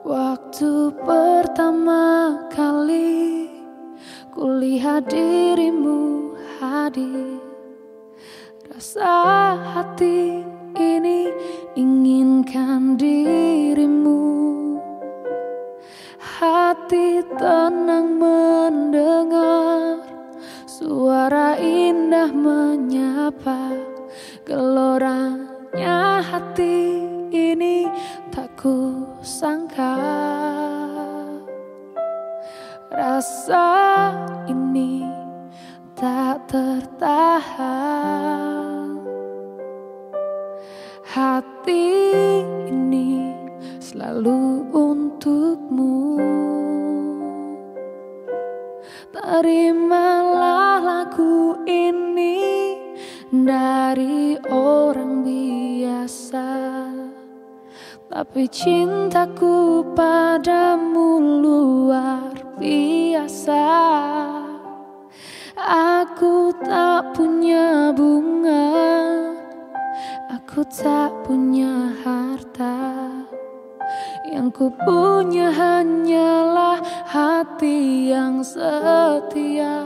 Waktu pertama kali kulihat dirimu hadir. Rasa hati ini inginkan dirimu. Hati tenang mendengar Suara indah menyapa Geloranya hati selalu untukmu. Terimalah lagu ini dari orang biasa. Tapi cintaku padamu luar biasa. Aku tak punya bunga Aku tak punya harta Yang ku punya hanyalah hati yang setia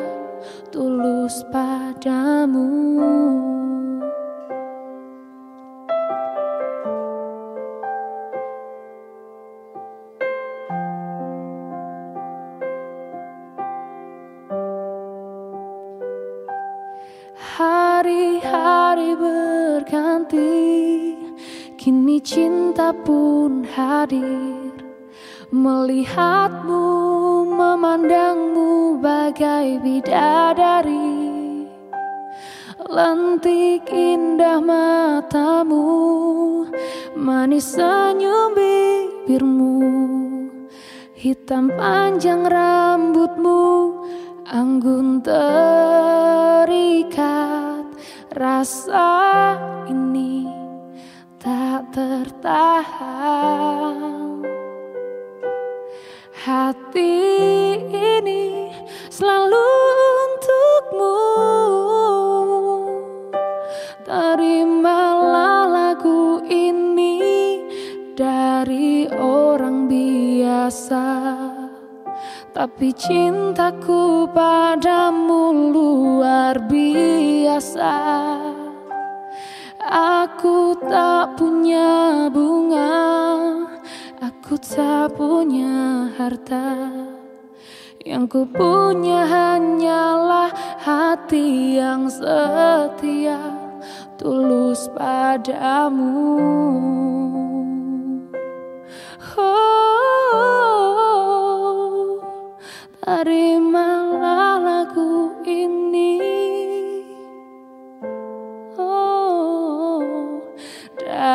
Tulus padamu. Hari-hari berganti Kini cinta pun hadir. Melihatmu, memandangmu bagai bidadari. Lentik indah matamu Manis senyum bibirmu. Hitam panjang rambutmu Anggun terikat. Rasa ini tertahan. Hati ini selalu untukmu. Terimalah lagu ini dari orang biasa. Tapi cintaku padamu Aku tak punya bunga Aku tak punya harta. Yang ku punya hanyalah hati yang setia Tulus padamu. Oh, Terimalah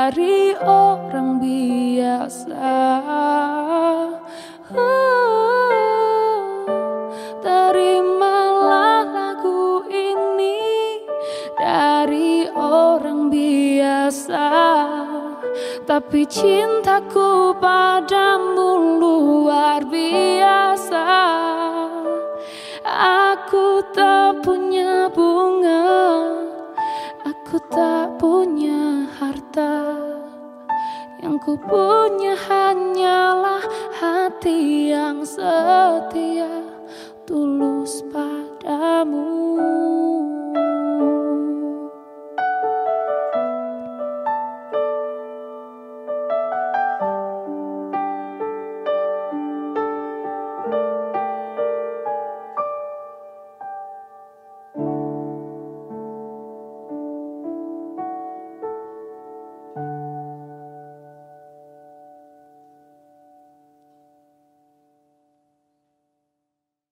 Dari orang biasa. Oh, Terimalah lagu ini Dari orang biasa. Tapi cintaku padamu luar biasa. Aku tak punya